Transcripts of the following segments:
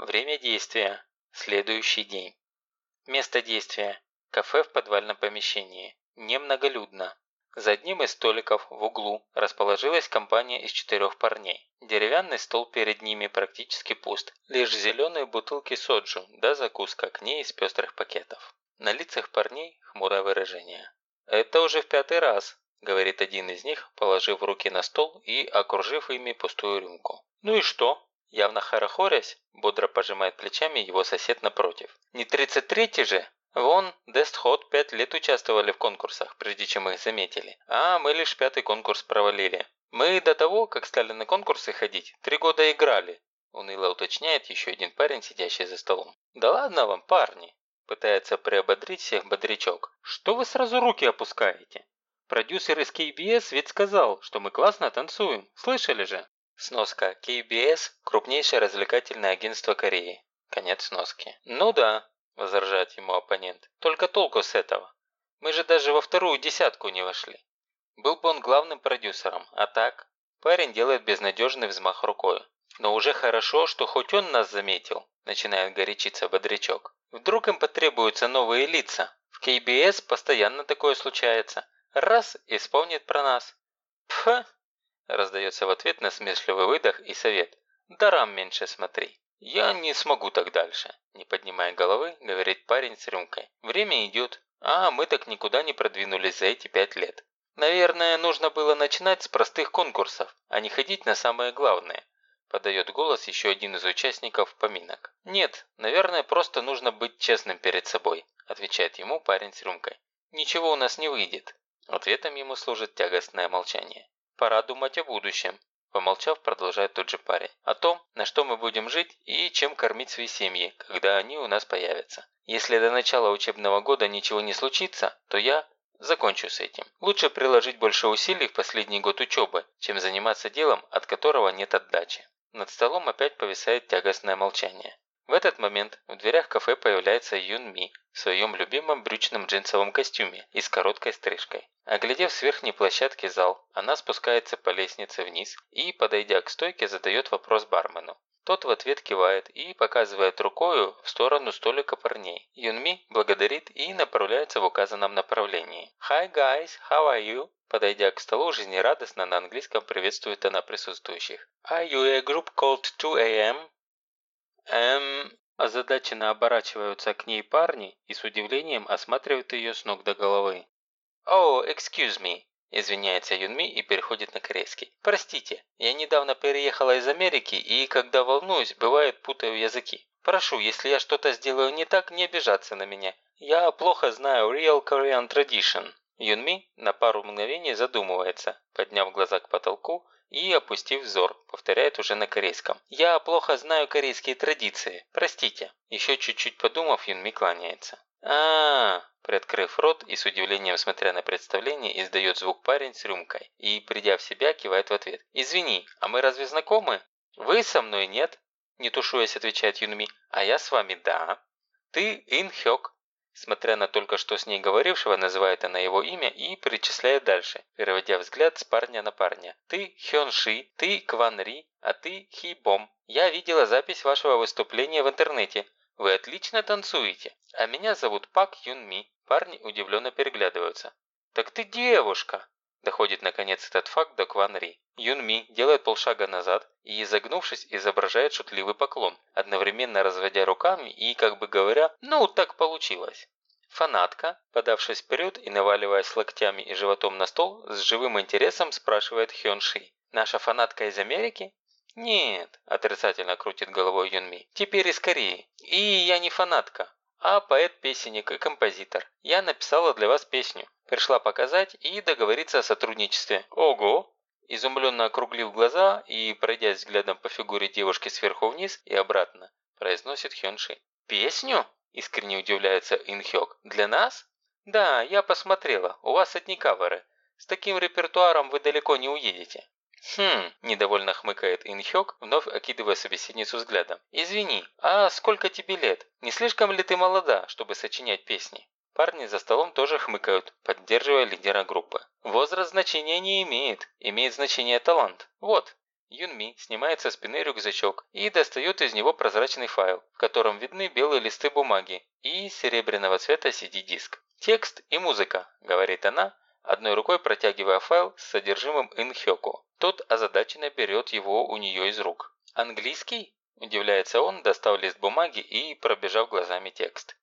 Время действия. Следующий день. Место действия. Кафе в подвальном помещении. Немноголюдно. За одним из столиков в углу расположилась компания из четырех парней. Деревянный стол перед ними практически пуст. Лишь зеленые бутылки соджу, да закуска к ней из пестрых пакетов. На лицах парней хмурое выражение. «Это уже в пятый раз», – говорит один из них, положив руки на стол и окружив ими пустую рюмку. «Ну и что?» Явно хорохорясь, бодро пожимает плечами его сосед напротив. «Не 33-й же? Вон, Дестхот пять лет участвовали в конкурсах, прежде чем их заметили. А мы лишь пятый конкурс провалили. Мы до того, как стали на конкурсы ходить, три года играли. Уныло уточняет еще один парень, сидящий за столом. «Да ладно вам, парни!» Пытается приободрить всех бодрячок. «Что вы сразу руки опускаете? Продюсер из KBS ведь сказал, что мы классно танцуем. Слышали же?» Сноска. KBS – крупнейшее развлекательное агентство Кореи. Конец сноски. «Ну да», – возражает ему оппонент. «Только толку с этого. Мы же даже во вторую десятку не вошли. Был бы он главным продюсером, а так...» Парень делает безнадежный взмах рукой. «Но уже хорошо, что хоть он нас заметил», – начинает горячиться бодрячок. «Вдруг им потребуются новые лица? В KBS постоянно такое случается. Раз – и вспомнит про нас». «Пф!» – раздается в ответ насмешливый выдох и совет. «Дарам меньше смотри». «Я не смогу так дальше», – не поднимая головы, говорит парень с рюмкой. «Время идет, а мы так никуда не продвинулись за эти пять лет. Наверное, нужно было начинать с простых конкурсов, а не ходить на самое главное. Подает голос еще один из участников поминок. «Нет, наверное, просто нужно быть честным перед собой», отвечает ему парень с рюмкой. «Ничего у нас не выйдет». Ответом ему служит тягостное молчание. «Пора думать о будущем», Помолчав, продолжает тот же парень. О том, на что мы будем жить и чем кормить свои семьи, когда они у нас появятся. Если до начала учебного года ничего не случится, то я закончу с этим. Лучше приложить больше усилий в последний год учебы, чем заниматься делом, от которого нет отдачи. Над столом опять повисает тягостное молчание. В этот момент в дверях кафе появляется Юн Ми в своем любимом брючном джинсовом костюме и с короткой стрижкой. Оглядев с верхней площадки зал, она спускается по лестнице вниз и, подойдя к стойке, задает вопрос бармену. Тот в ответ кивает и показывает рукою в сторону столика парней. Юнми благодарит и направляется в указанном направлении. «Hi guys, how are you?» Подойдя к столу, жизнерадостно на английском приветствует она присутствующих. «Are you a group called 2AM?» «Эм...» Озадаченно оборачиваются к ней парни и с удивлением осматривают ее с ног до головы. «Oh, excuse me», Извиняется Юнми и переходит на корейский. «Простите, я недавно переехала из Америки и, когда волнуюсь, бывает путаю языки. Прошу, если я что-то сделаю не так, не обижаться на меня. Я плохо знаю Real Korean Tradition». Юнми на пару мгновений задумывается, подняв глаза к потолку и, опустив взор, повторяет уже на корейском. «Я плохо знаю корейские традиции. Простите». Еще чуть-чуть подумав, Юнми кланяется. а, -а, Приоткрыв рот и с удивлением смотря на представление, издает звук парень с рюмкой и, придя в себя, кивает в ответ. «Извини, а мы разве знакомы?» «Вы со мной нет?» Не тушуясь, отвечает Юнми. «А я с вами да». «Ты Ин Хёк, Смотря на только что с ней говорившего, называет она его имя и перечисляет дальше, переводя взгляд с парня на парня. «Ты Хён Ши, ты Кван Ри, а ты Хи Бом. Я видела запись вашего выступления в интернете. Вы отлично танцуете. А меня зовут Пак Юн Ми». Парни удивленно переглядываются. «Так ты девушка!» Доходит наконец этот факт до Кван Ри. Юн Ми делает полшага назад и, изогнувшись, изображает шутливый поклон, одновременно разводя руками и, как бы говоря, «ну, так получилось». Фанатка, подавшись вперед и наваливаясь локтями и животом на стол, с живым интересом спрашивает Хён Ши. «Наша фанатка из Америки?» «Нет», – отрицательно крутит головой Юн Ми. «Теперь из Кореи. И я не фанатка, а поэт-песенник и композитор. Я написала для вас песню. Пришла показать и договориться о сотрудничестве. Ого! Изумленно округлив глаза и, пройдясь взглядом по фигуре девушки сверху вниз и обратно, произносит Хёнши. «Песню?» – искренне удивляется Инхёк. «Для нас?» «Да, я посмотрела. У вас одни каверы. С таким репертуаром вы далеко не уедете». «Хм», – недовольно хмыкает Инхёк, вновь окидывая собеседницу взглядом. «Извини, а сколько тебе лет? Не слишком ли ты молода, чтобы сочинять песни?» Парни за столом тоже хмыкают, поддерживая лидера группы. Возраст значения не имеет, имеет значение талант. Вот. Юнми снимает со спины рюкзачок и достает из него прозрачный файл, в котором видны белые листы бумаги и серебряного цвета CD-диск. «Текст и музыка», – говорит она, одной рукой протягивая файл с содержимым инхёку. Тот озадаченно берет его у нее из рук. «Английский?» – удивляется он, достав лист бумаги и пробежав глазами текст.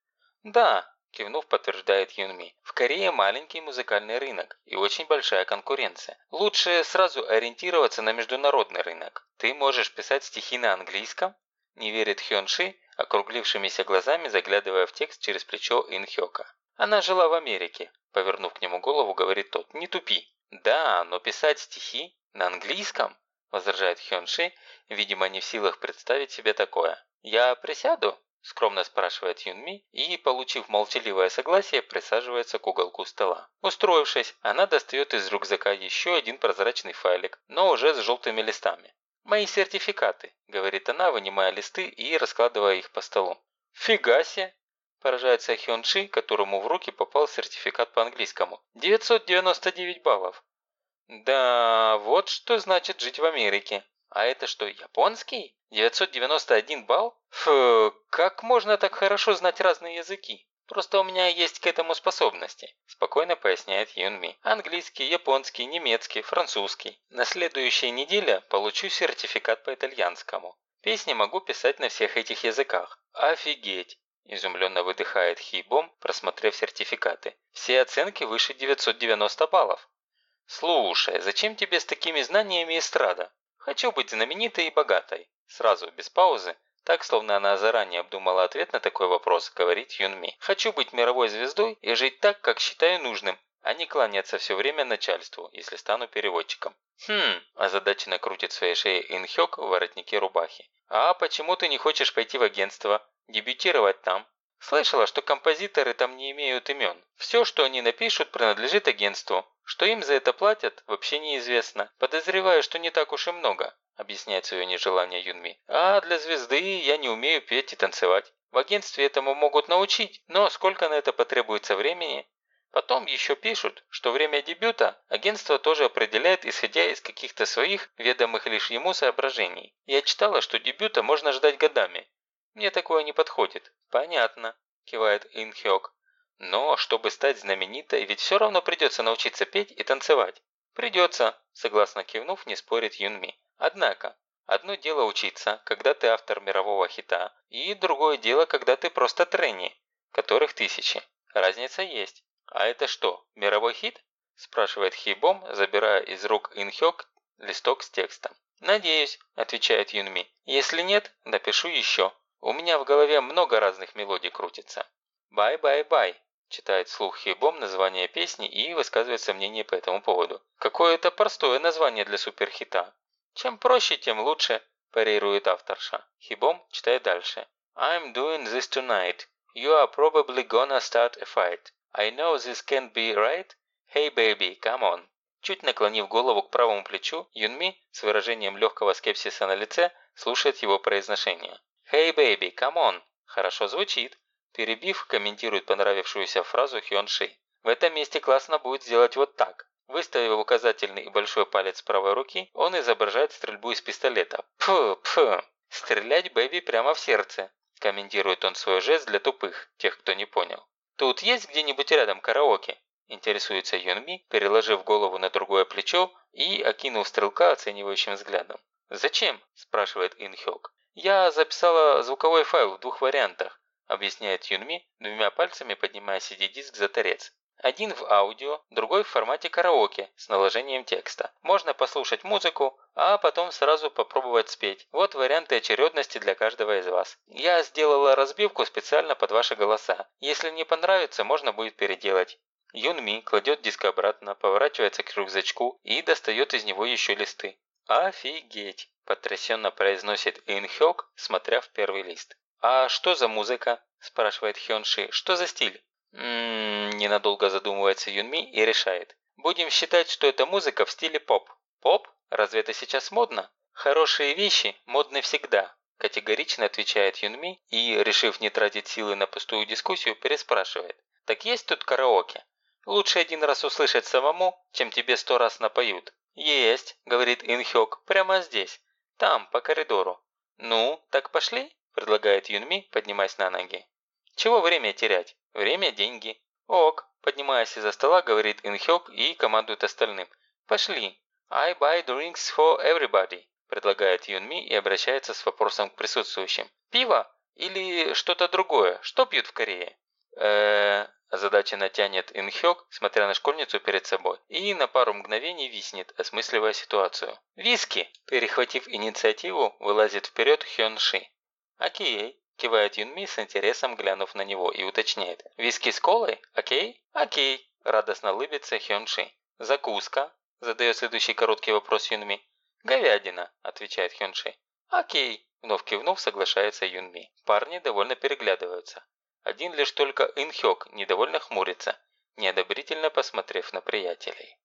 «Да», – кивнув, подтверждает Юнми. «В Корее маленький музыкальный рынок и очень большая конкуренция. Лучше сразу ориентироваться на международный рынок. Ты можешь писать стихи на английском?» Не верит Хён Ши, округлившимися глазами заглядывая в текст через плечо Ин Хёка. «Она жила в Америке», – повернув к нему голову, говорит тот. «Не тупи». «Да, но писать стихи на английском?» – возражает Хён Ши, видимо, не в силах представить себе такое. «Я присяду?» Скромно спрашивает Юнми и, получив молчаливое согласие, присаживается к уголку стола. Устроившись, она достает из рюкзака еще один прозрачный файлик, но уже с желтыми листами. «Мои сертификаты», – говорит она, вынимая листы и раскладывая их по столу. «Фига себе!» – поражается Хёнши, которому в руки попал сертификат по английскому. «999 баллов!» «Да, вот что значит жить в Америке. А это что, японский?» 991 балл? Фу, как можно так хорошо знать разные языки? Просто у меня есть к этому способности», – спокойно поясняет Юнми. «Английский, японский, немецкий, французский. На следующей неделе получу сертификат по итальянскому. Песни могу писать на всех этих языках. Офигеть!» – изумленно выдыхает Хибом, просмотрев сертификаты. «Все оценки выше 990 баллов». «Слушай, зачем тебе с такими знаниями эстрада? Хочу быть знаменитой и богатой. Сразу, без паузы, так, словно она заранее обдумала ответ на такой вопрос, говорит Юнми. «Хочу быть мировой звездой и жить так, как считаю нужным, а не кланяться все время начальству, если стану переводчиком». «Хм», – озадаченно крутит своей шее Инхёк в воротнике рубахи. «А почему ты не хочешь пойти в агентство? Дебютировать там?» Слышала, что композиторы там не имеют имен. Все, что они напишут, принадлежит агентству. Что им за это платят, вообще неизвестно. Подозреваю, что не так уж и много объясняет свое нежелание Юнми. «А для звезды я не умею петь и танцевать. В агентстве этому могут научить, но сколько на это потребуется времени?» Потом еще пишут, что время дебюта агентство тоже определяет, исходя из каких-то своих, ведомых лишь ему соображений. Я читала, что дебюта можно ждать годами. Мне такое не подходит. Понятно, кивает Инхёк. Но, чтобы стать знаменитой, ведь все равно придется научиться петь и танцевать. Придется, согласно кивнув, не спорит Юнми. Однако, одно дело учиться, когда ты автор мирового хита, и другое дело, когда ты просто тренни, которых тысячи. Разница есть. А это что, мировой хит? Спрашивает Хибом, забирая из рук Инхёк листок с текстом. «Надеюсь», – отвечает Юнми. «Если нет, напишу еще. У меня в голове много разных мелодий крутится». «Bye-bye-bye», – читает вслух Хибом название песни и высказывает сомнение по этому поводу. «Какое-то простое название для суперхита. Чем проще, тем лучше, парирует авторша. Хибом читает дальше. I'm doing this tonight. You are probably gonna start a fight. I know this can't be right. Hey baby, come on. Чуть наклонив голову к правому плечу, Юнми с выражением легкого скепсиса на лице слушает его произношение. «Hey baby, come on!» Хорошо звучит. Перебив, комментирует понравившуюся фразу Хён Ши. В этом месте классно будет сделать вот так. Выставив указательный и большой палец правой руки, он изображает стрельбу из пистолета. Пф, пф. Стрелять Бэби прямо в сердце. Комментирует он свой жест для тупых, тех, кто не понял. Тут есть где-нибудь рядом караоке? Интересуется Юнми, переложив голову на другое плечо и окинув стрелка оценивающим взглядом. «Зачем?» – спрашивает Инхёк. «Я записала звуковой файл в двух вариантах», – объясняет Юнми, двумя пальцами поднимая CD-диск за торец. Один в аудио, другой в формате караоке с наложением текста. Можно послушать музыку, а потом сразу попробовать спеть. Вот варианты очередности для каждого из вас. Я сделала разбивку специально под ваши голоса. Если не понравится, можно будет переделать. Юнми кладет диск обратно, поворачивается к рюкзачку и достает из него еще листы. «Офигеть!» – потрясенно произносит Инхёк, смотря в первый лист. «А что за музыка?» – спрашивает Хёнши. «Что за стиль?» Ммм, ненадолго задумывается Юнми и решает. Будем считать, что это музыка в стиле поп. Поп? Разве это сейчас модно? Хорошие вещи модны всегда. Категорично отвечает Юнми и, решив не тратить силы на пустую дискуссию, переспрашивает. Так есть тут караоке? Лучше один раз услышать самому, чем тебе сто раз напоют. «Есть», – говорит Инхёк, – «прямо здесь. Там, по коридору». «Ну, так пошли?» – предлагает Юнми, поднимаясь на ноги. «Чего время терять? Время – деньги». «Ок», – поднимаясь из-за стола, говорит Инхёк и командует остальным. «Пошли. I buy drinks for everybody», – предлагает Юнми и обращается с вопросом к присутствующим. «Пиво? Или что-то другое? Что пьют в Корее?» э озадаченно тянет Инхёк, смотря на школьницу перед собой, и на пару мгновений виснет, осмысливая ситуацию. «Виски!» – перехватив инициативу, вылазит вперед Хён Ши. «Окей», – кивает Юнми с интересом, глянув на него, и уточняет. «Виски с колой? Окей?» «Окей», – радостно улыбится Хён Ши. «Закуска?» – задает следующий короткий вопрос Юнми. «Говядина», – отвечает Хён Ши. «Окей», – вновь кивнув, соглашается Юнми. Парни довольно переглядываются. Один лишь только Инхёк недовольно хмурится, неодобрительно посмотрев на приятелей.